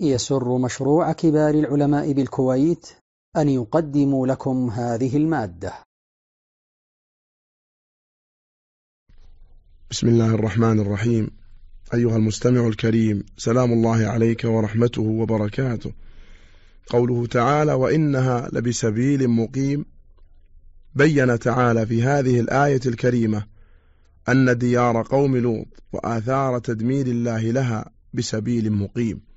يسر مشروع كبار العلماء بالكويت أن يقدم لكم هذه المادة. بسم الله الرحمن الرحيم. أيها المستمع الكريم سلام الله عليك ورحمته وبركاته. قوله تعالى وإنها لبسبيل مقيم. بين تعالى في هذه الآية الكريمة أن ديار قوم لوط وآثار تدمير الله لها بسبيل مقيم.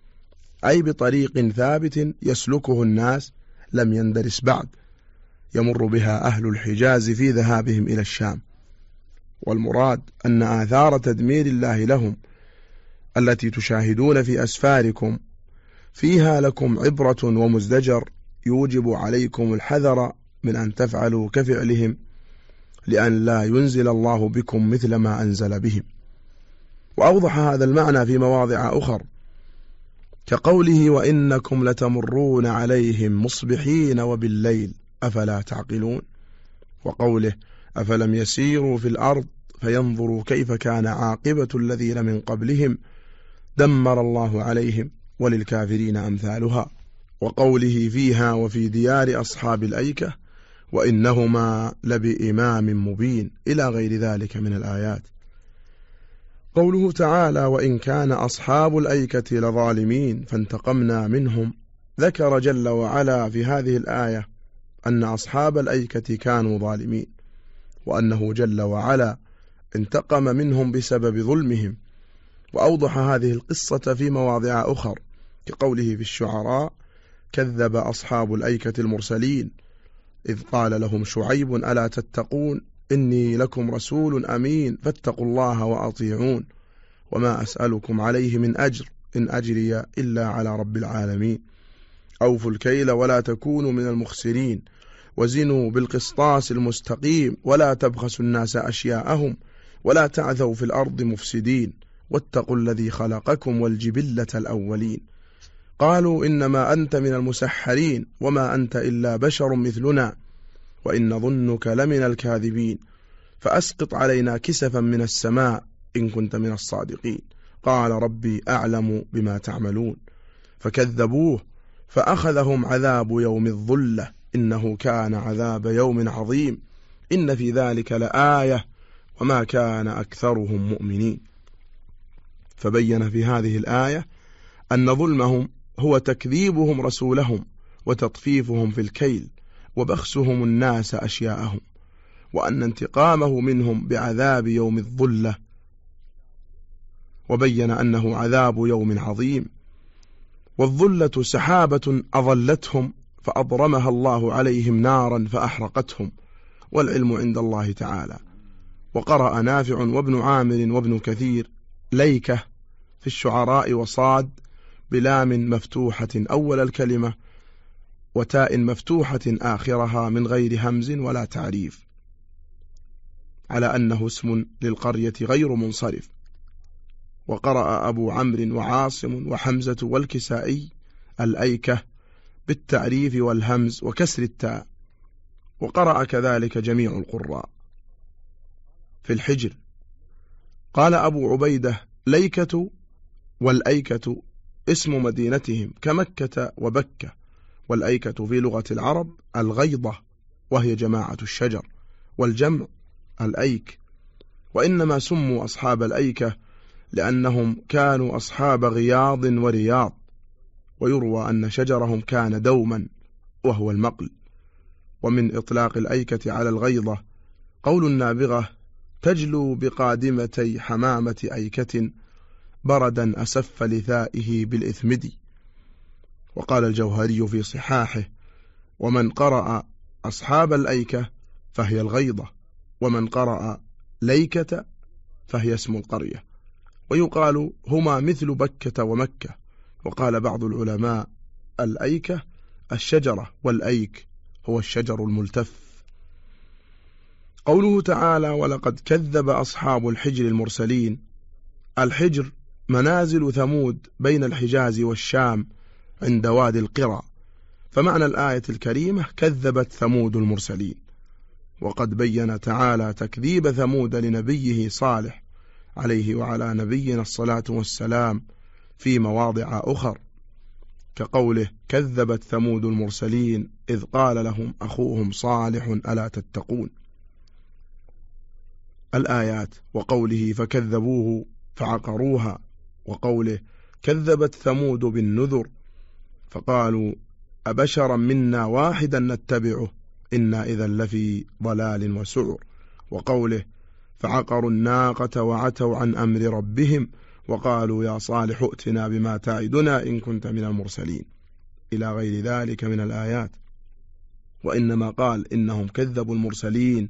أي بطريق ثابت يسلكه الناس لم يندرس بعد يمر بها أهل الحجاز في ذهابهم إلى الشام. والمراد أن آثار تدمير الله لهم التي تشاهدون في أسفاركم فيها لكم عبرة ومزدجر يوجب عليكم الحذر من أن تفعلوا كفعلهم لأن لا ينزل الله بكم مثل ما أنزل بهم. وأوضح هذا المعنى في مواضع أخر كقوله وإنكم لتمرون عليهم مصبحين وبالليل أفلا تعقلون؟ وقوله أفلم يسيروا في الأرض فينظروا كيف كان عاقبة الذين من قبلهم دمر الله عليهم وللكافرين أمثالها. وقوله فيها وفي ديار أصحاب الأيكة وإنهما لبإمام مبين إلى غير ذلك من الآيات. قوله تعالى وإن كان أصحاب الأيكة لظالمين فانتقمنا منهم. ذكر جل وعلا في هذه الآية أن أصحاب الأيكة كانوا ظالمين وأنه جل وعلا انتقم منهم بسبب ظلمهم. وأوضح هذه القصة في مواضع أخر كقوله في الشعراء كذب أصحاب الأيكة المرسلين إذ قال لهم شعيب ألا تتقون؟ إني لكم رسول أمين فاتقوا الله وأطيعون. وما أسألكم عليه من أجر إن أجري إلا على رب العالمين. أوفوا الكيل ولا تكونوا من المخسرين. وزنوا بالقسطاس المستقيم ولا تبخسوا الناس أشياءهم ولا تعثوا في الأرض مفسدين. واتقوا الذي خلقكم والجبلة الأولين. قالوا إنما أنت من المسحرين وما أنت إلا بشر مثلنا. وإن ظنك لمن الكاذبين. فأسقط علينا كسفا من السماء إن كنت من الصادقين. قال ربي أعلم بما تعملون. فكذبوه فأخذهم عذاب يوم الظلة. إنه كان عذاب يوم عظيم. إن في ذلك لآية وما كان أكثرهم مؤمنين. فبين في هذه الآية أن ظلمهم هو تكذيبهم رسولهم وتطفيفهم في الكيل. وبخسهم الناس أشياءهم وأن انتقامه منهم بعذاب يوم الظلة وبين أنه عذاب يوم عظيم والظلة سحابة أظلتهم فأضرمها الله عليهم نارا فأحرقتهم والعلم عند الله تعالى. وقرأ نافع وابن عامر وابن كثير ليكة في الشعراء وصاد بلام مفتوحة أول الكلمة وتاء مفتوحة آخرها من غير همز ولا تعريف على أنه اسم للقرية غير منصرف. وقرأ أبو عمرو وعاصم وحمزة والكسائي الأيكة بالتعريف والهمز وكسر التاء. وقرأ كذلك جميع القراء. في الحجر. قال أبو عبيدة ليكة والأيكة اسم مدينتهم كمكة وبكة. والأيكة في لغة العرب الغيضة وهي جماعة الشجر والجمع الأيك. وإنما سموا أصحاب الأيكة لأنهم كانوا أصحاب غياض ورياض ويروى أن شجرهم كان دوما وهو المقل. ومن إطلاق الأيكة على الغيضة قول النابغة تجلو بقادمتي حمامة أيكة بردا أسف لثائه بالإثمد وقال الجوهري في صحاحه ومن قرأ أصحاب الأيكة فهي الغيضة ومن قرأ ليكة فهي اسم القرية. ويقال هما مثل بكة ومكة وقال بعض العلماء الأيكة الشجرة والأيك هو الشجر الملتف. قوله تعالى ولقد كذب أصحاب الحجر المرسلين الحجر منازل ثمود بين الحجاز والشام عند وادي القرى. فمعنى الآية الكريمة كذبت ثمود المرسلين. وقد بين تعالى تكذيب ثمود لنبيه صالح عليه وعلى نبينا الصلاة والسلام في مواضع أخر. كقوله كذبت ثمود المرسلين إذ قال لهم أخوهم صالح ألا تتقون. الآيات وقوله فكذبوه فعقروها. وقوله كذبت ثمود بالنذر فقالوا أبشرا منا واحدا نتبعه إنا إذا لفي ضلال وسعر. وقوله فعقروا الناقة وعتوا عن أمر ربهم وقالوا يا صالح ائتنا بما تعدنا إن كنت من المرسلين. إلى غير ذلك من الآيات. وإنما قال إنهم كذبوا المرسلين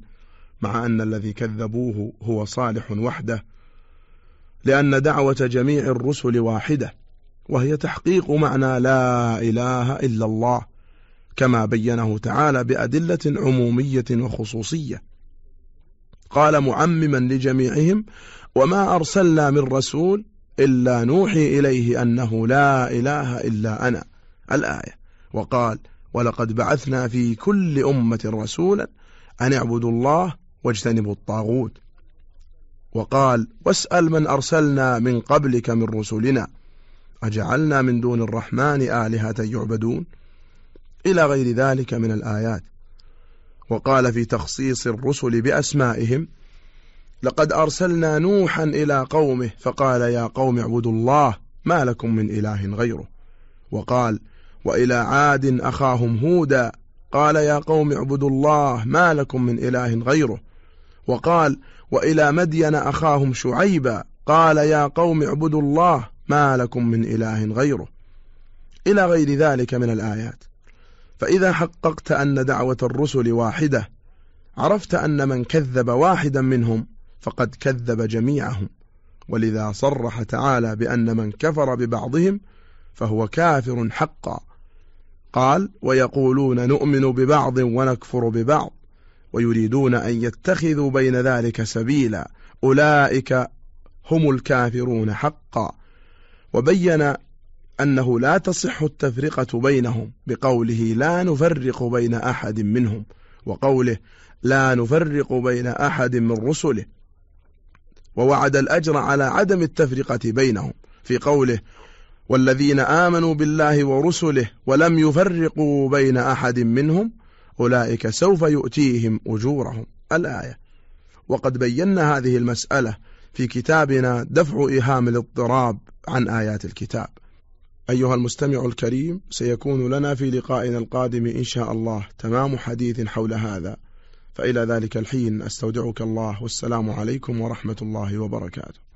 مع أن الذي كذبوه هو صالح وحده لأن دعوة جميع الرسل واحدة. وهي تحقيق معنى لا إله إلا الله كما بينه تعالى بأدلة عمومية وخصوصية. قال معمما لجميعهم وما أرسلنا من رسول إلا نوحي إليه أنه لا إله إلا أنا. الآية. وقال ولقد بعثنا في كل أمة رسولا أن اعبدوا الله واجتنبوا الطاغوت. وقال واسأل من أرسلنا من قبلك من رسلنا. أجعلنا من دون الرحمن آلهة يعبدون إلى غير ذلك من الآيات. وقال في تخصيص الرسل بأسمائهم لقد أرسلنا نوحا إلى قومه فقال يا قوم اعبدوا الله ما لكم من إله غيره. وقال وإلى عاد أخاهم هودا قال يا قوم اعبدوا الله ما لكم من إله غيره. وقال وإلى مدين أخاهم شعيبا قال يا قوم اعبدوا الله ما لكم من إله غيره إلى غير ذلك من الآيات. فإذا حققت أن دعوة الرسل واحدة عرفت أن من كذب واحدا منهم فقد كذب جميعهم. ولذا صرح تعالى بأن من كفر ببعضهم فهو كافر حقا. قال ويقولون نؤمن ببعض ونكفر ببعض ويريدون أن يتخذوا بين ذلك سبيلا. أولئك هم الكافرون حقا. وبين أنه لا تصح التفرقة بينهم بقوله لا نفرق بين أحد منهم وقوله لا نفرق بين أحد من رسله. ووعد الأجر على عدم التفرقة بينهم في قوله والذين آمنوا بالله ورسله ولم يفرقوا بين أحد منهم أولئك سوف يؤتيهم أجورهم. الآية. وقد بينا هذه المسألة في كتابنا دفع إيهام الاضطراب عن آيات الكتاب. أيها المستمع الكريم سيكون لنا في لقائنا القادم إن شاء الله تمام حديث حول هذا. فإلى ذلك الحين أستودعك الله والسلام عليكم ورحمة الله وبركاته.